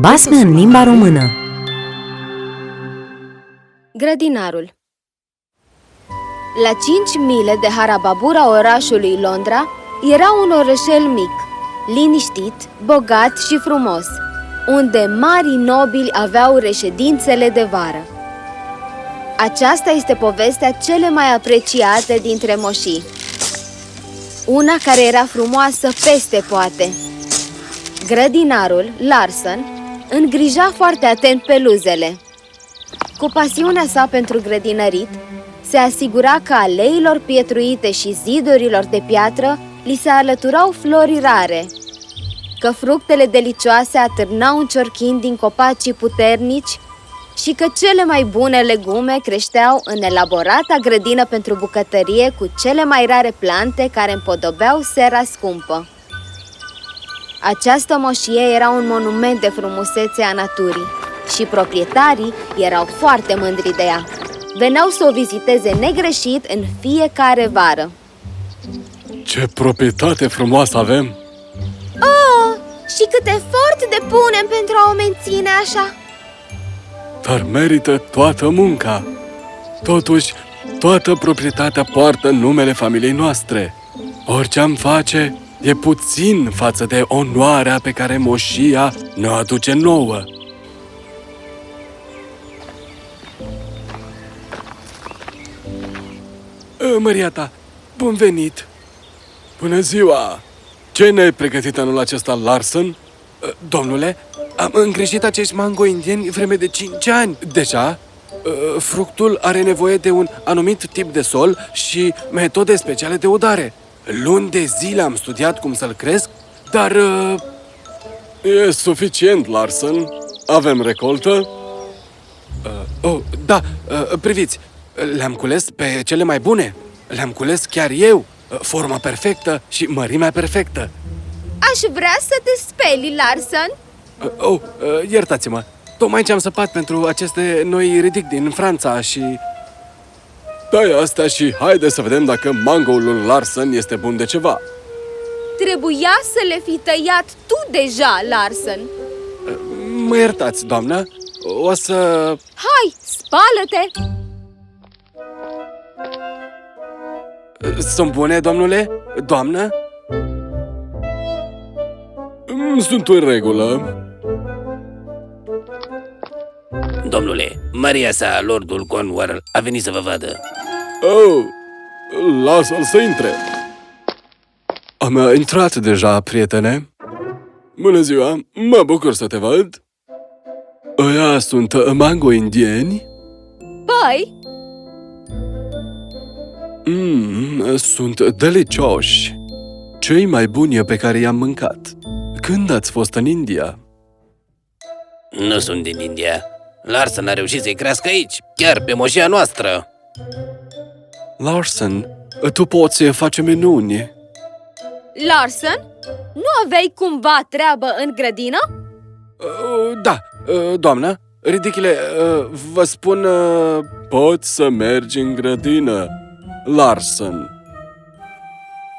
Basme în limba română Grădinarul La 5 mile de Harababura orașului Londra era un orășel mic, liniștit, bogat și frumos, unde marii nobili aveau reședințele de vară. Aceasta este povestea cele mai apreciate dintre moșii. Una care era frumoasă peste poate. Grădinarul, Larson, îngrija foarte atent peluzele. Cu pasiunea sa pentru grădinărit, se asigura că aleilor pietruite și zidurilor de piatră li se alăturau flori rare, că fructele delicioase atârnau în ciorchini din copacii puternici și că cele mai bune legume creșteau în elaborata grădină pentru bucătărie cu cele mai rare plante care împodobeau sera scumpă. Această moșie era un monument de frumusețe a naturii și proprietarii erau foarte mândri de ea. Veneau să o viziteze negreșit în fiecare vară. Ce proprietate frumoasă avem! Oh, și cât efort depunem pentru a o menține așa! Dar merită toată munca. Totuși, toată proprietatea poartă numele familiei noastre. Orice am face, e puțin față de onoarea pe care moșia ne-o aduce nouă. Ă, Maria ta, bun venit! Bună ziua! Ce ne-ai pregătit anul acesta, Larson? Ă, Domnule, am îngrijit acești mango indieni vreme de 5 ani deja. Ă, Fructul are nevoie de un anumit tip de sol și metode speciale de udare. Luni de zile am studiat cum să-l cresc, dar... ă, E suficient, Larson. Avem recoltă? Uh, oh, da, uh, priviți, le-am cules pe cele mai bune. Le-am cules chiar eu. Uh, Forma perfectă și mărimea perfectă. Aș vrea să te speli, Larson! Uh, oh, uh, iertați-mă. Tocmai ce am săpat pentru aceste noi ridic din Franța și... Tai asta și haide să vedem dacă mangoul lui Larson este bun de ceva. Trebuia să le fi tăiat tu deja, Larson! Mă iertați, doamnă? O să... Hai, spală-te! Sunt bune, domnule? Doamnă? Mm, Sunt în regulă. Domnule, Maria sa, Lordul Cornwall, a venit să vă vadă. Oh, lasă-l să intre. Am uh, intrat deja, prietene. Bună ziua, mă bucur să te văd. Ăia sunt uh, mango indieni? Păi, Mmm, sunt delicioși. Cei mai buni pe care i-am mâncat. Când ați fost în India? Nu sunt din India. Larson a reușit să-i crească aici, chiar pe moșia noastră. Larson, tu poți face minuni. Larson, nu aveai cumva treabă în grădină? Uh, da, uh, doamnă, ridichile, uh, vă spun... Uh, poți să mergi în grădină, Larson.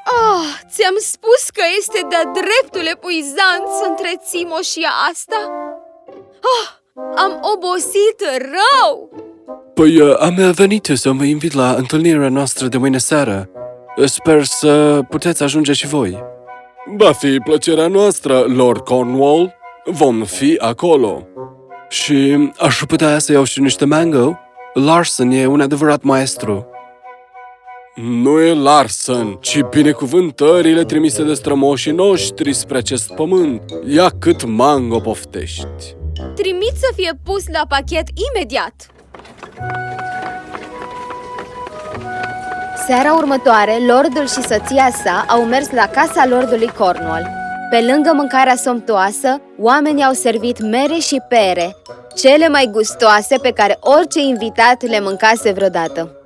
Oh, ți-am spus că este de-a dreptul epuizant să întreții moșia asta? Oh, am obosit rău! Păi uh, am venit să mă invit la întâlnirea noastră de mâine seară. Sper să puteți ajunge și voi. Va fi plăcerea noastră, Lord Cornwall. Vom fi acolo. Și aș putea să iau și niște mango? Larson e un adevărat maestru. Nu e Larson, ci binecuvântările trimise de strămoșii noștri spre acest pământ. Ia cât mango poftești. Trimit să fie pus la pachet imediat! Seara următoare, lordul și soția sa au mers la casa lordului Cornwall. Pe lângă mâncarea somptuoasă, oamenii au servit mere și pere, cele mai gustoase pe care orice invitat le mâncase vreodată.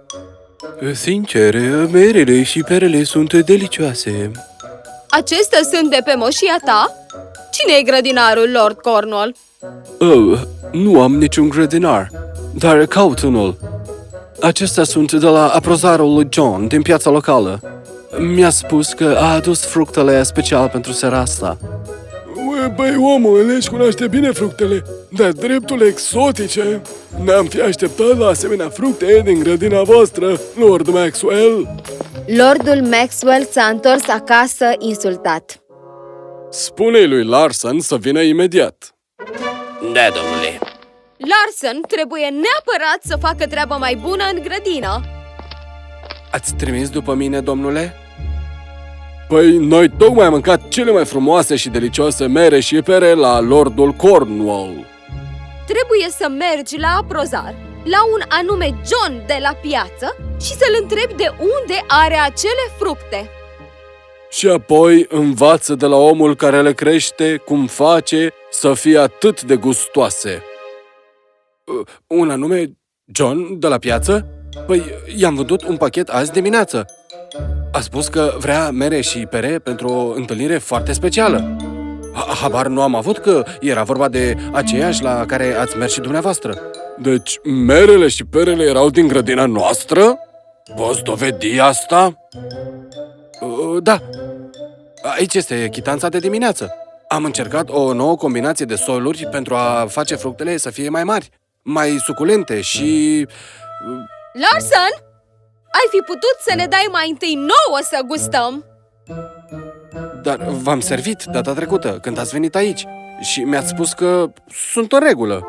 Sincer, merele și perele sunt delicioase. Acestea sunt de pe moșia ta? Cine e grădinarul, Lord Cornwall? Oh, nu am niciun grădinar, dar caut unul. Acestea sunt de la aprozarul lui John, din piața locală. Mi-a spus că a adus fructele special pentru seara asta. Băi, omul, își cunoaște bine fructele, dar dreptul exotice. N-am fi așteptat la asemenea fructe din grădina voastră, Lord Maxwell. Lordul Maxwell s-a întors acasă insultat. Spune-i lui Larson să vină imediat. Da, domnule. Larson trebuie neapărat să facă treaba mai bună în grădină. Ați trimis după mine, domnule? Păi, noi tocmai am mâncat cele mai frumoase și delicioase mere și pere la Lordul Cornwall. Trebuie să mergi la aprozar, la un anume John de la piață și să-l întrebi de unde are acele fructe. Și apoi învață de la omul care le crește cum face să fie atât de gustoase. Uh, Un anume John de la piață? Păi, i-am vândut un pachet azi dimineață. A spus că vrea mere și pere pentru o întâlnire foarte specială. Ha- Habar nu am avut că era vorba de aceeași la care ați mers și dumneavoastră. Deci, merele și perele erau din grădina noastră? Poți dovedi asta? Uh, Da. Aici este chitanța de dimineață. Am încercat o nouă combinație de soluri pentru a face fructele să fie mai mari, mai suculente și... Larson, ai fi putut să ne dai mai întâi nouă să gustăm. Dar v-am servit data trecută, când ați venit aici, și mi-ați spus că sunt în regulă.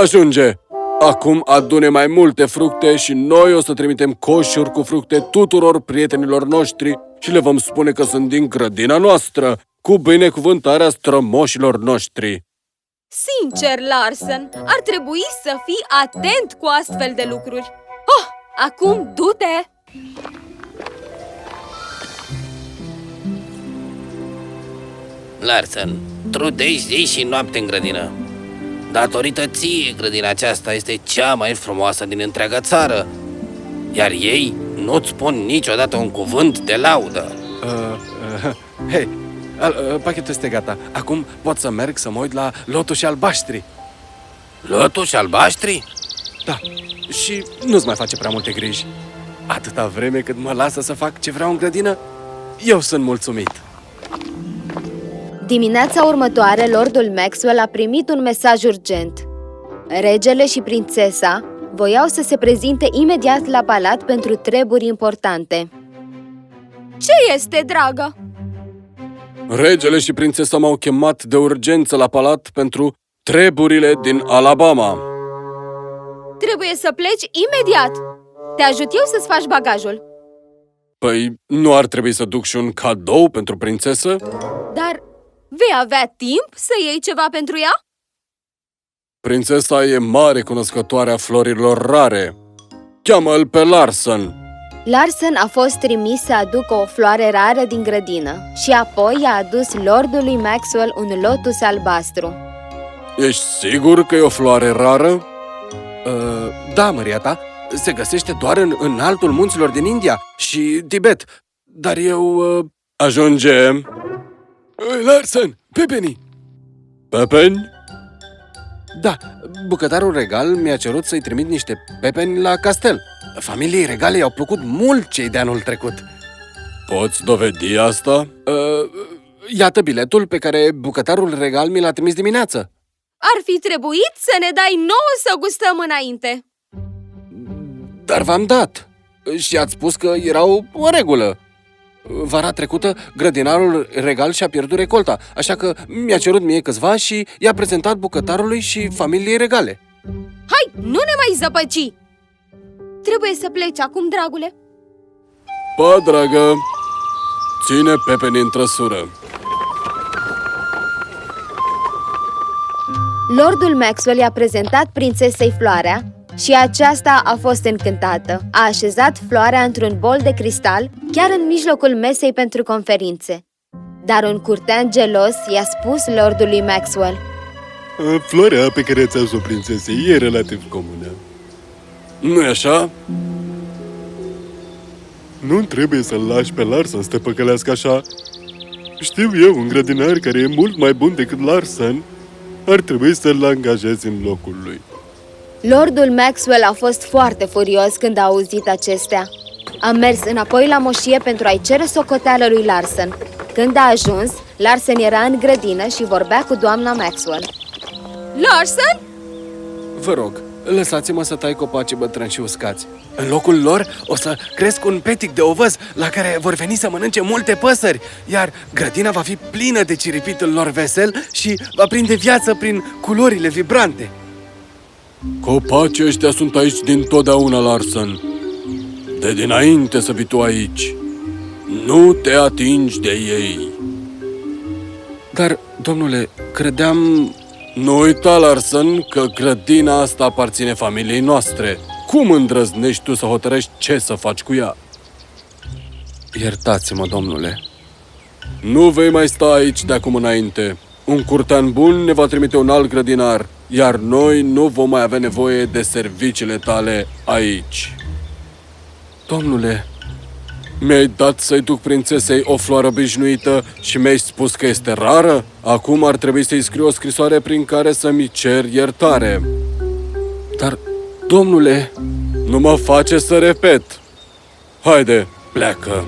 Ajunge! Acum adune mai multe fructe și noi o să trimitem coșuri cu fructe tuturor prietenilor noștri și le vom spune că sunt din grădina noastră, cu binecuvântarea strămoșilor noștri. Sincer, Larson, ar trebui să fii atent cu astfel de lucruri. Oh, acum du-te! Larsen, trudești zi și noapte în grădină. Datorită ție, grădina aceasta este cea mai frumoasă din întreaga țară. Iar ei nu-ți spun niciodată un cuvânt de laudă. Uh, uh, hei, al, uh, pachetul este gata. Acum pot să merg să mă uit la lotuși albaștri. Lotuși albaștri? Da, și nu-ți mai face prea multe griji. Atâta vreme cât mă lasă să fac ce vreau în grădină, eu sunt mulțumit. Dimineața următoare, Lordul Maxwell a primit un mesaj urgent. Regele și prințesa voiau să se prezinte imediat la palat pentru treburi importante. Ce este, dragă? Regele și prințesa m-au chemat de urgență la palat pentru treburile din Alabama. Trebuie să pleci imediat! Te ajut eu să-ți faci bagajul. Păi, nu ar trebui să duc și un cadou pentru prințesă? Dar vei avea timp să iei ceva pentru ea? Prințesa e mare cunoscătoare a florilor rare. Cheamă-l pe Larson. Larson a fost trimis să aducă o floare rară din grădină și apoi i-a adus lordului Maxwell un lotus albastru. Ești sigur că e o floare rară? Uh, da, măria ta. Se găsește doar în, în altul munților din India și Tibet. Dar eu... Uh, ajungem. Uh, Larsen, pepeni! Pepeni? Da, bucătarul regal mi-a cerut să-i trimit niște pepeni la castel. Familiei regale i-au plăcut mult cei de anul trecut. Poți dovedi asta? Uh, iată biletul pe care bucătarul regal mi l-a trimis dimineață. Ar fi trebuit să ne dai nouă să gustăm înainte. Dar v-am dat. Și ați spus că era o, o regulă. Vara trecută, grădinarul regal și-a pierdut recolta, așa că mi-a cerut mie câțiva și i-a prezentat bucătarului și familiei regale. Hai, nu ne mai zăpăci! Trebuie să pleci acum, dragule. Pa, dragă! Ține pepeni în trăsură. Lordul Maxwell i-a prezentat prințesei floarea și aceasta a fost încântată. A așezat floarea într-un bol de cristal, chiar în mijlocul mesei pentru conferințe. Dar un curtean gelos i-a spus lordului Maxwell Floarea pe care ți-a o prințesei e relativ comună. nu e așa? Nu trebuie să-l lași pe Larson să te păcălească așa. Știu eu un grădinar care e mult mai bun decât Larson. Ar trebui să-l angajezi în locul lui. Lordul Maxwell a fost foarte furios când a auzit acestea. A mers înapoi la moșie pentru a-i cere socoteală lui Larson. Când a ajuns, Larsen era în grădină și vorbea cu doamna Maxwell. Larsen? Vă rog, lăsați-mă să tai copacii bătrâni și uscați. În locul lor o să cresc un petic de ovăz la care vor veni să mănânce multe păsări, iar grădina va fi plină de ciripitul lor vesel și va prinde viață prin culorile vibrante. Copacii ăștia sunt aici din totdeauna, Larsen. De dinainte să vii tu aici. Nu te atingi de ei. Dar, domnule, credeam... Nu uita, Larsen, că grădina asta aparține familiei noastre. Cum îndrăznești tu să hotărăști ce să faci cu ea? Iertați-mă, domnule. Nu vei mai sta aici de acum înainte. Un curtean bun ne va trimite un alt grădinar, iar noi nu vom mai avea nevoie de serviciile tale aici. Domnule, Mi-ai dat să-i duc prințesei o floare obișnuită și mi-ai spus că este rară? Acum ar trebui să-i scriu o scrisoare prin care să-mi cer iertare. dar, domnule, Nu mă face să repet. Haide, pleacă.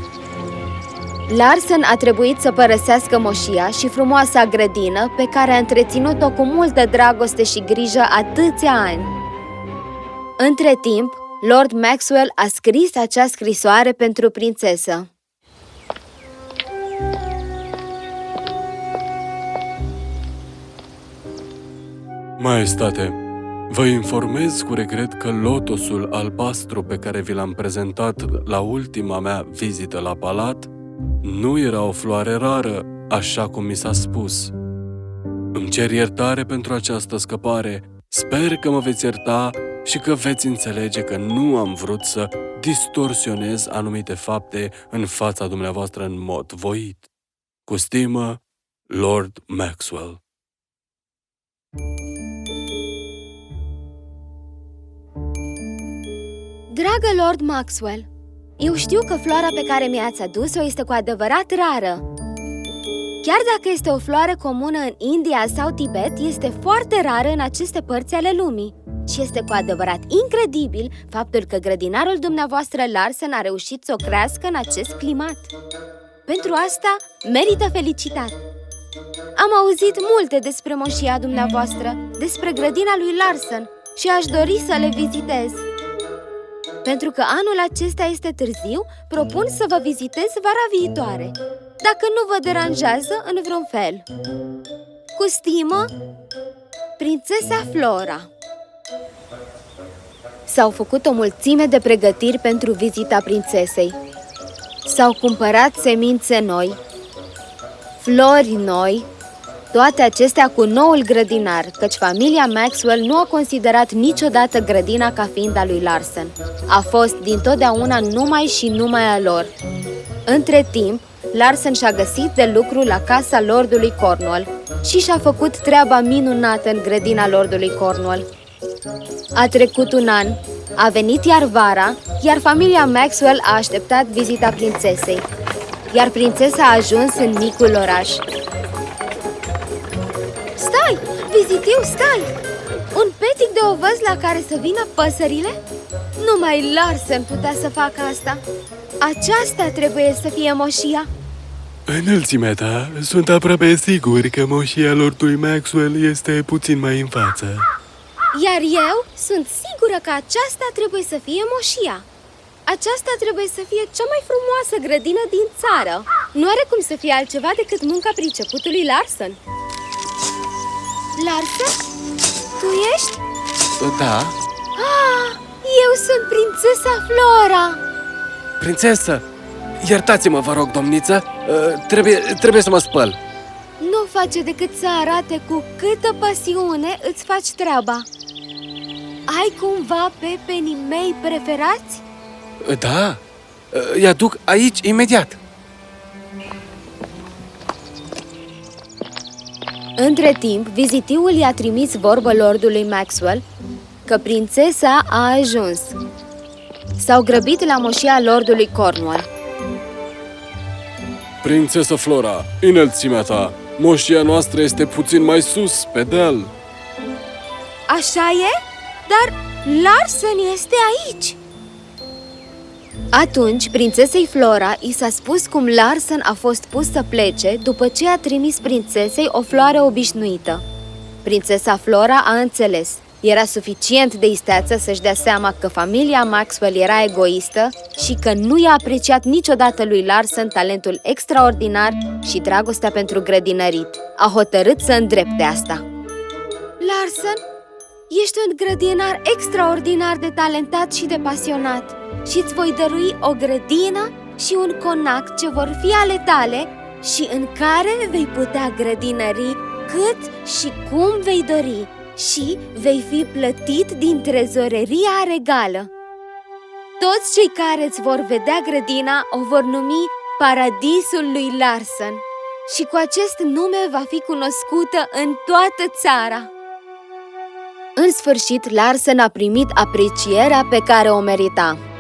Larsen a trebuit să părăsească moșia și frumoasa grădină pe care a întreținut-o cu multă dragoste și grijă atâția ani. Între timp, Lord Maxwell a scris acea scrisoare pentru prințesă. Maestate, vă informez cu regret că lotosul albastru pe care vi l-am prezentat la ultima mea vizită la palat nu era o floare rară, așa cum mi s-a spus. Îmi cer iertare pentru această scăpare. Sper că mă veți ierta și că veți înțelege că nu am vrut să distorsionez anumite fapte în fața dumneavoastră în mod voit. Cu stimă, Lord Maxwell. Dragă Lord Maxwell, eu știu că floarea pe care mi-ați adus-o este cu adevărat rară. Chiar dacă este o floare comună în India sau Tibet, este foarte rară în aceste părți ale lumii. Și este cu adevărat incredibil faptul că grădinarul dumneavoastră Larsen a reușit să o crească în acest climat. Pentru asta merită felicitat. Am auzit multe despre moșia dumneavoastră, despre grădina lui Larsen și aș dori să le vizitez. Pentru că anul acesta este târziu, propun să vă vizitez vara viitoare, dacă nu vă deranjează în vreun fel. Cu stimă, Prințesa Flora S-au făcut o mulțime de pregătiri pentru vizita prințesei. S-au cumpărat semințe noi, flori noi, toate acestea cu noul grădinar, căci familia Maxwell nu a considerat niciodată grădina ca fiind a lui Larsen. A fost dintotdeauna numai și numai a lor. Între timp, Larsen și-a găsit de lucru la casa lordului Cornwall și și-a făcut treaba minunată în grădina lordului Cornwall. A trecut un an, a venit iar vara, iar familia Maxwell a așteptat vizita prințesei. Iar prințesa a ajuns în micul oraș. Stai! Vizitiu, stai! Un petic de ovăz la care să vină păsările? Numai Larsen putea să facă asta. Aceasta trebuie să fie moșia. Înălțimea ta, sunt aproape sigur că moșia lordului Maxwell este puțin mai în față. Iar eu sunt sigură că aceasta trebuie să fie moșia. Aceasta trebuie să fie cea mai frumoasă grădină din țară. Nu are cum să fie altceva decât munca priceputului Larsen. Larsen? Tu ești? da, Ah, eu sunt prințesa Flora! prințesă, iertați-mă, vă rog, domniță, uh, trebuie, trebuie să mă spăl. Nu face decât să arate cu câtă pasiune îți faci treaba. Ai cumva pepenii mei preferați? Uh, Da, uh, îi aduc aici imediat. Între timp, vizitiul i-a trimis vorbă lordului Maxwell că prințesa a ajuns. S-au grăbit la moșia lordului Cornwall. Prințesă Flora, înălțimea ta, moșia noastră este puțin mai sus, pe deal. Așa e? Dar Larsen este aici! Atunci, prințesei Flora i s-a spus cum Larsen a fost pus să plece după ce a trimis prințesei o floare obișnuită. Prințesa Flora a înțeles. Era suficient de isteață să-și dea seama că familia Maxwell era egoistă și că nu i-a apreciat niciodată lui Larsen talentul extraordinar și dragostea pentru grădinărit. A hotărât să îndrepte asta. Larsen, ești un grădinar extraordinar de talentat și de pasionat și îți voi dărui o grădină și un conac ce vor fi ale tale și în care vei putea grădinări cât și cum vei dori și vei fi plătit din trezoreria regală. Toți cei care îți vor vedea grădina o vor numi Paradisul lui Larsen și cu acest nume va fi cunoscută în toată țara. În sfârșit, Larsen a primit aprecierea pe care o merita.